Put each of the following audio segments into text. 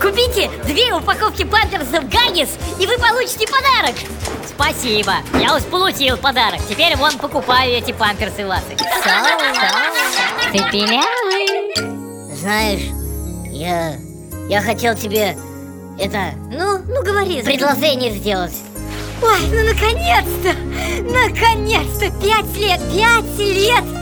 Купите две упаковки памперсов Гаггис, и вы получите подарок Спасибо, я уж получил подарок Теперь вон покупаю эти памперсы ваши Ты пилявый Знаешь, я... Я хотел тебе это... Ну, ну говори Предложение сделать Ой, ну наконец-то! Наконец-то! Пять лет! Пять лет!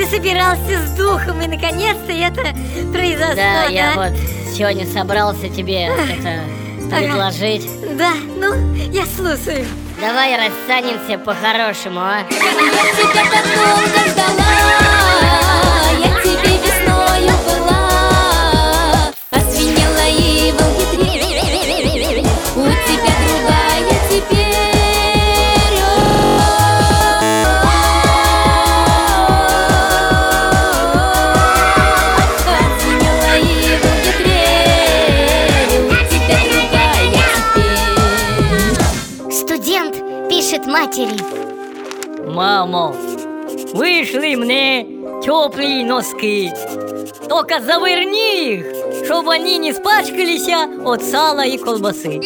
Ты собирался с духом, и наконец-то это произошло, Да, да? я вот сегодня собрался тебе это предложить Да, ну, я слушаю Давай расстанемся по-хорошему, а? Матери Мамо, вышли мне теплые носки. Только заверни их, чтобы они не спачкались от сала и колбасы.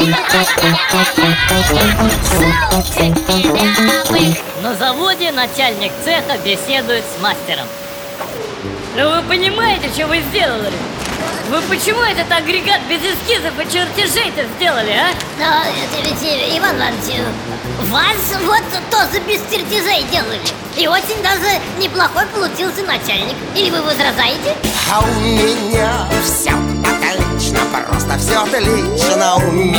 На заводе начальник цеха беседует с мастером. Ну вы понимаете, что вы сделали? Вы почему этот агрегат без эскизов и чертежей-то сделали, а? Да, это ведь э, Иван Иванович, э, вас вот тоже без чертежей делали И очень даже неплохой получился начальник Или вы возражаете? А у меня все отлично, просто все отлично у меня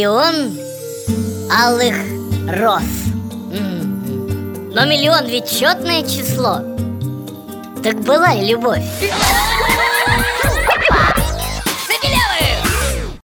Миллион алых роз. Но миллион ведь четное число. Так была и любовь